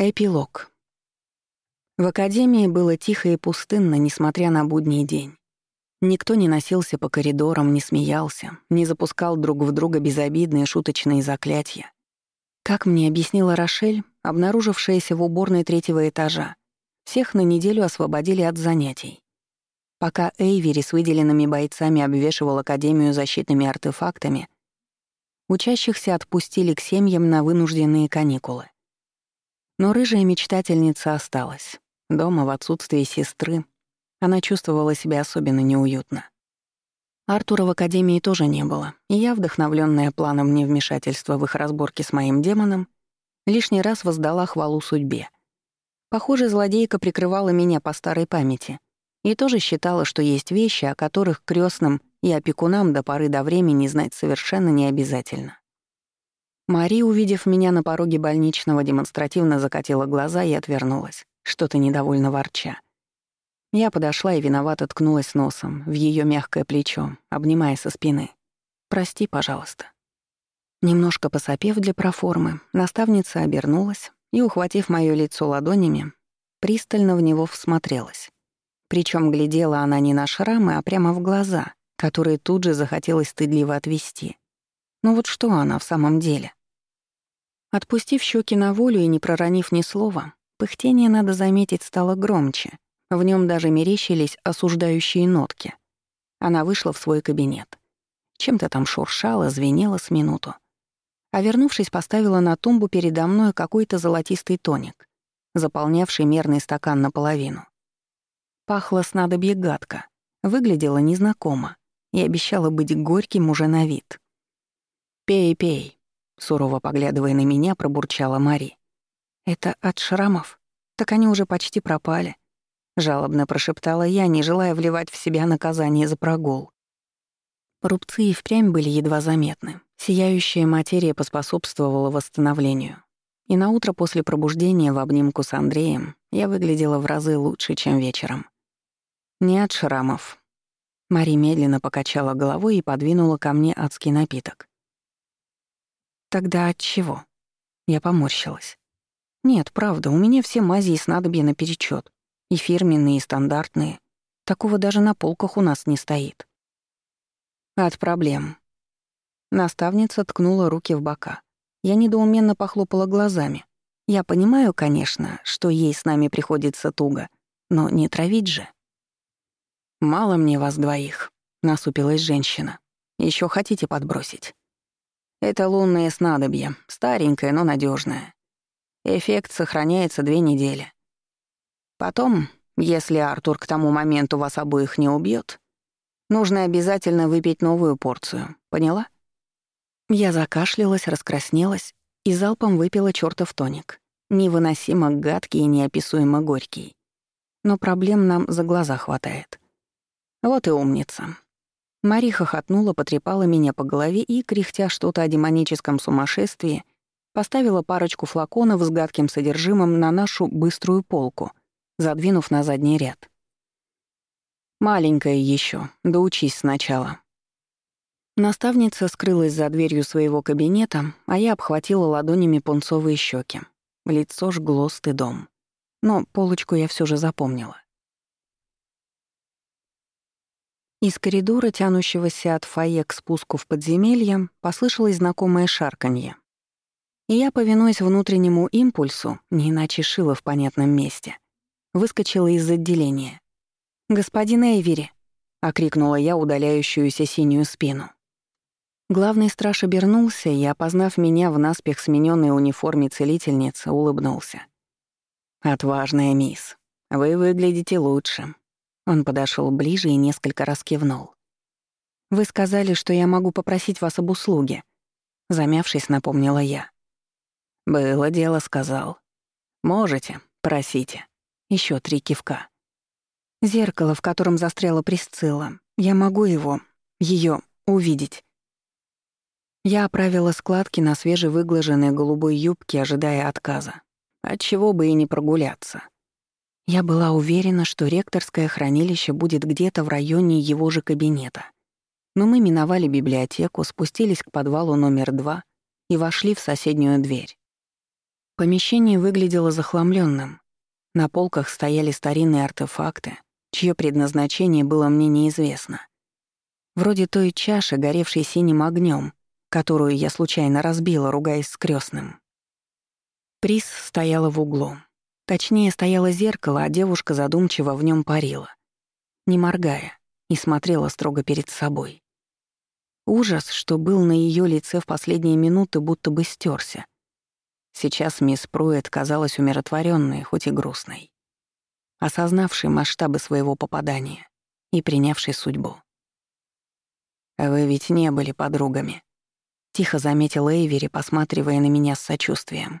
Эпилог. В академии было тихо и пустынно, несмотря на будний день. Никто не носился по коридорам, не смеялся, не запускал друг в друга безобидные шуточные заклятия. Как мне объяснила Рошель, обнаружившаяся в уборной третьего этажа, всех на неделю освободили от занятий. Пока Эйвери с выделенными бойцами обвешивал Академию защитными артефактами, учащихся отпустили к семьям на вынужденные каникулы. Но рыжая мечтательница осталась. Дома, в отсутствие сестры, она чувствовала себя особенно неуютно. Артура в академии тоже не было, и я, вдохновленная планом невмешательства в их разборки с моим демоном, лишний раз воздала хвалу судьбе. Похоже, злодейка прикрывала меня по старой памяти и тоже считала, что есть вещи, о которых крестным и опекунам до поры до времени знать совершенно не обязательно. Мари, увидев меня на пороге больничного, демонстративно закатила глаза и отвернулась, что-то недовольно ворча. Я подошла и виновато ткнулась носом в ее мягкое плечо, обнимая со спины. «Прости, пожалуйста». Немножко посопев для проформы, наставница обернулась и, ухватив моё лицо ладонями, пристально в него всмотрелась. Причем глядела она не на шрамы, а прямо в глаза, которые тут же захотелось стыдливо отвести. Ну вот что она в самом деле? Отпустив щеки на волю и не проронив ни слова, пыхтение, надо заметить, стало громче. В нем даже мерещились осуждающие нотки. Она вышла в свой кабинет. Чем-то там шуршала, звенела с минуту. А вернувшись, поставила на тумбу передо мной какой-то золотистый тоник, заполнявший мерный стакан наполовину. Пахло снадобье гадко, выглядело незнакомо и обещало быть горьким уже на вид. «Пей, пей», Сурово поглядывая на меня, пробурчала Мари. «Это от шрамов? Так они уже почти пропали», — жалобно прошептала я, не желая вливать в себя наказание за прогул. Рубцы и впрямь были едва заметны. Сияющая материя поспособствовала восстановлению. И на утро после пробуждения в обнимку с Андреем я выглядела в разы лучше, чем вечером. Не от шрамов. Мари медленно покачала головой и подвинула ко мне адский напиток. Тогда от чего? Я поморщилась. Нет, правда, у меня все мази и снадобья наперечёт. И фирменные, и стандартные. Такого даже на полках у нас не стоит. От проблем. Наставница ткнула руки в бока. Я недоуменно похлопала глазами. Я понимаю, конечно, что ей с нами приходится туго, но не травить же. «Мало мне вас двоих», — насупилась женщина. Еще хотите подбросить?» Это лунное снадобье, старенькое, но надежное. Эффект сохраняется две недели. Потом, если Артур к тому моменту вас обоих не убьет, нужно обязательно выпить новую порцию. Поняла? Я закашлялась, раскраснелась и залпом выпила чертов тоник. Невыносимо гадкий и неописуемо горький. Но проблем нам за глаза хватает. Вот и умница. Мари хохотнула, потрепала меня по голове и, кряхтя что-то о демоническом сумасшествии, поставила парочку флаконов с гадким содержимым на нашу быструю полку, задвинув на задний ряд. «Маленькая еще, да учись сначала». Наставница скрылась за дверью своего кабинета, а я обхватила ладонями пунцовые щеки. Лицо жгло стыдом. Но полочку я все же запомнила. Из коридора, тянущегося от фойе к спуску в подземелье, послышалось знакомое шарканье. И я, повинуясь внутреннему импульсу, не иначе шила в понятном месте, выскочила из отделения. «Господин Эйвери!» — окрикнула я удаляющуюся синюю спину. Главный страж обернулся и, опознав меня в наспех смененной униформе целительницы, улыбнулся. «Отважная мисс, вы выглядите лучше. Он подошел ближе и несколько раз кивнул. «Вы сказали, что я могу попросить вас об услуге», — замявшись, напомнила я. «Было дело», — сказал. «Можете, просите». Еще три кивка. «Зеркало, в котором застряла Присцилла. Я могу его, ее увидеть». Я оправила складки на свежевыглаженной голубой юбке, ожидая отказа. Отчего бы и не прогуляться. Я была уверена, что ректорское хранилище будет где-то в районе его же кабинета. Но мы миновали библиотеку, спустились к подвалу номер два и вошли в соседнюю дверь. Помещение выглядело захламленным. На полках стояли старинные артефакты, чье предназначение было мне неизвестно. Вроде той чаши, горевшей синим огнем, которую я случайно разбила, ругаясь с крестным. Приз стояла в углу. Точнее, стояло зеркало, а девушка задумчиво в нем парила. Не моргая, и смотрела строго перед собой. Ужас, что был на ее лице в последние минуты, будто бы стерся. Сейчас мисс Пруэт казалась умиротворенной, хоть и грустной, осознавшей масштабы своего попадания и принявшей судьбу. «А «Вы ведь не были подругами», — тихо заметил Эйвери, посматривая на меня с сочувствием.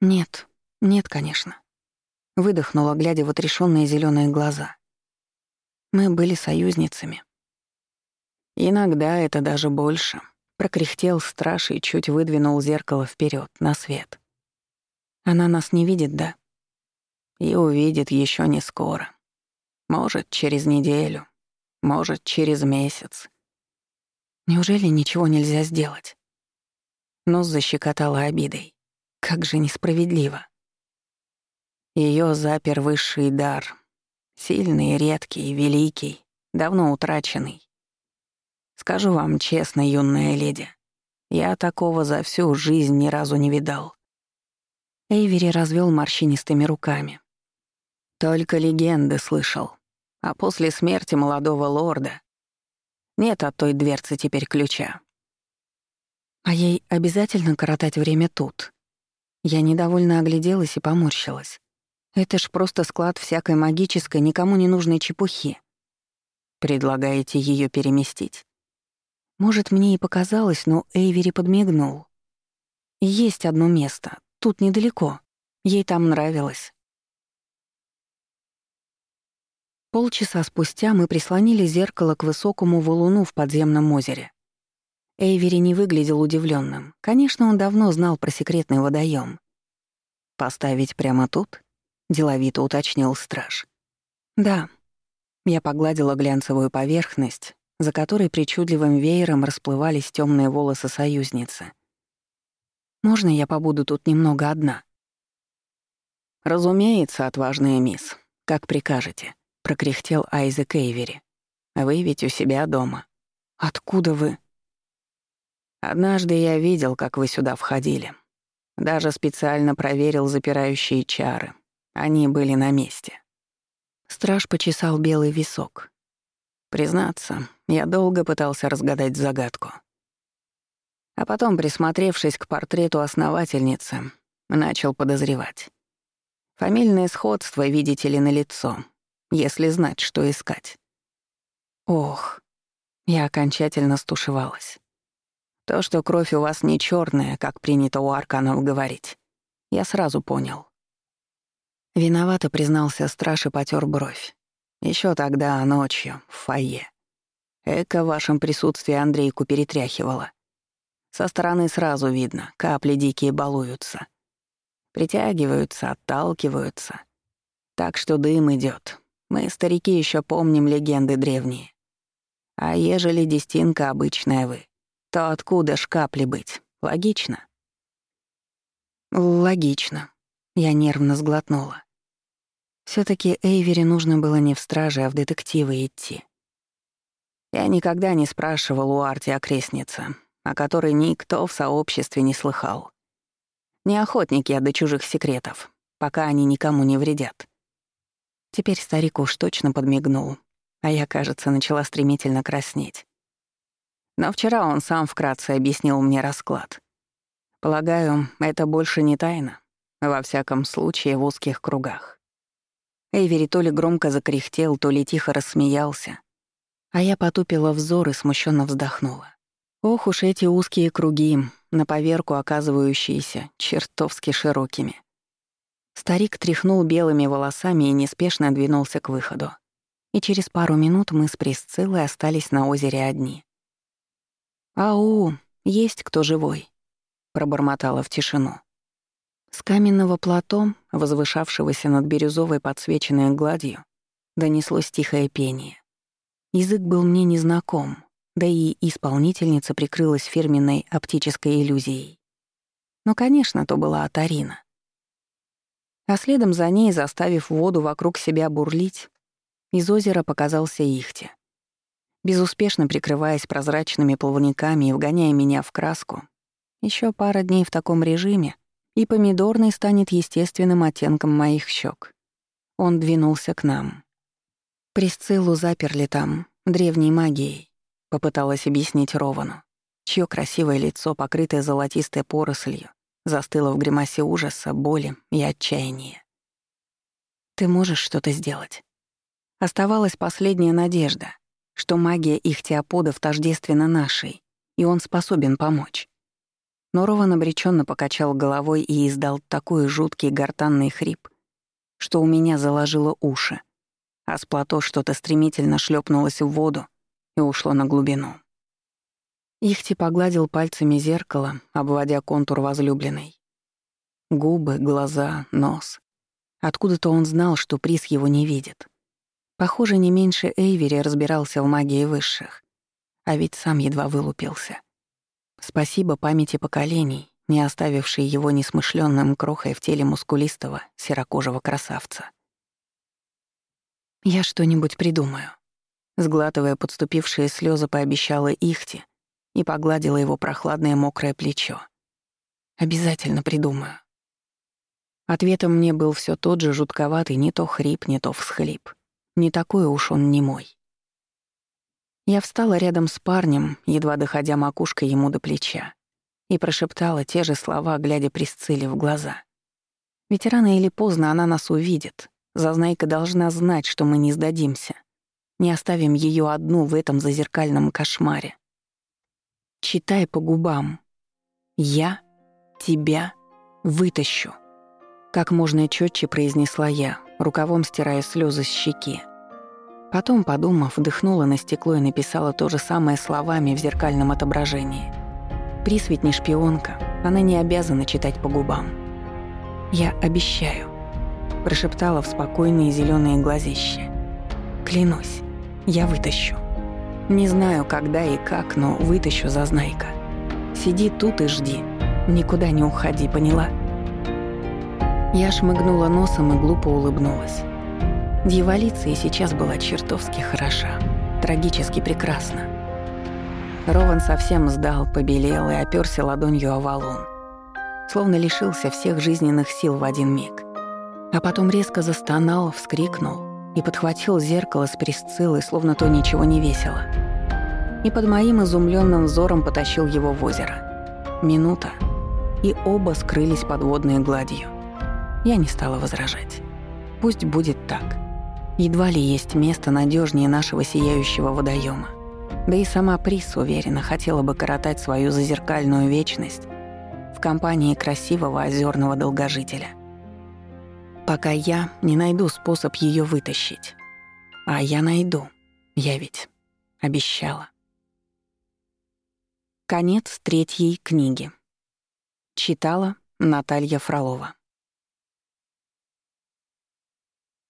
«Нет, нет, конечно», — выдохнула, глядя в отрешенные зеленые глаза. «Мы были союзницами». «Иногда это даже больше», — прокряхтел страж и чуть выдвинул зеркало вперед на свет. «Она нас не видит, да?» «И увидит еще не скоро. Может, через неделю, может, через месяц. Неужели ничего нельзя сделать? Нос защекотала обидой. Как же несправедливо. Ее запер высший дар. Сильный, редкий, великий, давно утраченный. Скажу вам честно, юная леди, я такого за всю жизнь ни разу не видал. Эйвери развел морщинистыми руками. Только легенды слышал. А после смерти молодого лорда нет от той дверцы теперь ключа. А ей обязательно коротать время тут. Я недовольно огляделась и поморщилась. Это ж просто склад всякой магической, никому не нужной чепухи. Предлагаете ее переместить? Может, мне и показалось, но Эйвери подмигнул. Есть одно место, тут недалеко. Ей там нравилось. Полчаса спустя мы прислонили зеркало к высокому валуну в подземном озере. Эйвери не выглядел удивленным. Конечно, он давно знал про секретный водоем. «Поставить прямо тут?» — деловито уточнил страж. «Да». Я погладила глянцевую поверхность, за которой причудливым веером расплывались темные волосы союзницы. «Можно я побуду тут немного одна?» «Разумеется, отважная мисс. Как прикажете», — прокряхтел Айзек Эйвери. «Вы ведь у себя дома». «Откуда вы?» «Однажды я видел, как вы сюда входили. Даже специально проверил запирающие чары. Они были на месте». Страж почесал белый висок. Признаться, я долго пытался разгадать загадку. А потом, присмотревшись к портрету основательницы, начал подозревать. Фамильное сходство, видите ли, на лицо если знать, что искать. Ох, я окончательно стушевалась. То, что кровь у вас не черная, как принято у арканов говорить, я сразу понял. Виновато признался страж и потер бровь. Еще тогда, ночью, в фойе. Эко в вашем присутствии Андрейку перетряхивала. Со стороны сразу видно, капли дикие балуются. Притягиваются, отталкиваются. Так что дым идет, мы, старики, еще помним легенды древние. А ежели дестинка обычная вы, то откуда ж капли быть? Логично? Логично. Я нервно сглотнула. все таки Эйвери нужно было не в страже, а в детективы идти. Я никогда не спрашивал у Арти о крестнице, о которой никто в сообществе не слыхал. Не охотник я до чужих секретов, пока они никому не вредят. Теперь старик уж точно подмигнул, а я, кажется, начала стремительно краснеть. Но вчера он сам вкратце объяснил мне расклад. Полагаю, это больше не тайна, во всяком случае в узких кругах. Эйвери то ли громко закряхтел, то ли тихо рассмеялся, а я потупила взор и смущенно вздохнула. Ох уж эти узкие круги, на поверку оказывающиеся чертовски широкими. Старик тряхнул белыми волосами и неспешно двинулся к выходу. И через пару минут мы с Присциллой остались на озере одни. «Ау, есть кто живой?» — пробормотала в тишину. С каменного плато, возвышавшегося над бирюзовой подсвеченной гладью, донеслось тихое пение. Язык был мне незнаком, да и исполнительница прикрылась фирменной оптической иллюзией. Но, конечно, то была Атарина. А следом за ней, заставив воду вокруг себя бурлить, из озера показался Ихти. Безуспешно прикрываясь прозрачными плавниками и вгоняя меня в краску, еще пара дней в таком режиме, и помидорный станет естественным оттенком моих щек. Он двинулся к нам. Присциллу заперли там, древней магией, попыталась объяснить Ровану, чье красивое лицо, покрытое золотистой порослью, застыло в гримасе ужаса, боли и отчаяния. «Ты можешь что-то сделать?» Оставалась последняя надежда, что магия их теоподов тождественна нашей, и он способен помочь. Но Рован обреченно покачал головой и издал такой жуткий гортанный хрип, что у меня заложило уши, а с плато что-то стремительно шлепнулось в воду и ушло на глубину. Ихти погладил пальцами зеркало, обводя контур возлюбленной. Губы, глаза, нос. Откуда-то он знал, что приз его не видит. Похоже, не меньше Эйвери разбирался в магии высших. А ведь сам едва вылупился. Спасибо памяти поколений, не оставившей его несмышленным крохой в теле мускулистого, серокожего красавца. «Я что-нибудь придумаю», — сглатывая подступившие слезы, пообещала Ихти и погладила его прохладное мокрое плечо. «Обязательно придумаю». Ответом мне был все тот же жутковатый не то хрип, не то всхлип. Не такой уж он не мой. Я встала рядом с парнем, едва доходя макушкой ему до плеча, и прошептала те же слова, глядя Присцилле в глаза. Ведь рано или поздно она нас увидит. Зазнайка должна знать, что мы не сдадимся. Не оставим ее одну в этом зазеркальном кошмаре. Читай по губам. «Я тебя вытащу», — как можно четче произнесла я, рукавом стирая слезы с щеки. Потом, подумав, вдохнула на стекло и написала то же самое словами в зеркальном отображении. Присвет не шпионка, она не обязана читать по губам. «Я обещаю», — прошептала в спокойные зеленые глазища. «Клянусь, я вытащу. Не знаю, когда и как, но вытащу зазнайка. Сиди тут и жди. Никуда не уходи, поняла?» Я шмыгнула носом и глупо улыбнулась. Дьяволица и сейчас была чертовски хороша, трагически прекрасна. Рован совсем сдал, побелел и оперся ладонью о валун. Словно лишился всех жизненных сил в один миг. А потом резко застонал, вскрикнул и подхватил зеркало с присциллой, словно то ничего не весело. И под моим изумленным взором потащил его в озеро. Минута, и оба скрылись под водной гладью. Я не стала возражать. Пусть будет так. Едва ли есть место надежнее нашего сияющего водоема. Да и сама Прис, уверена, хотела бы коротать свою зазеркальную вечность в компании красивого озерного долгожителя. Пока я не найду способ ее вытащить. А я найду. Я ведь обещала. Конец третьей книги. Читала Наталья Фролова.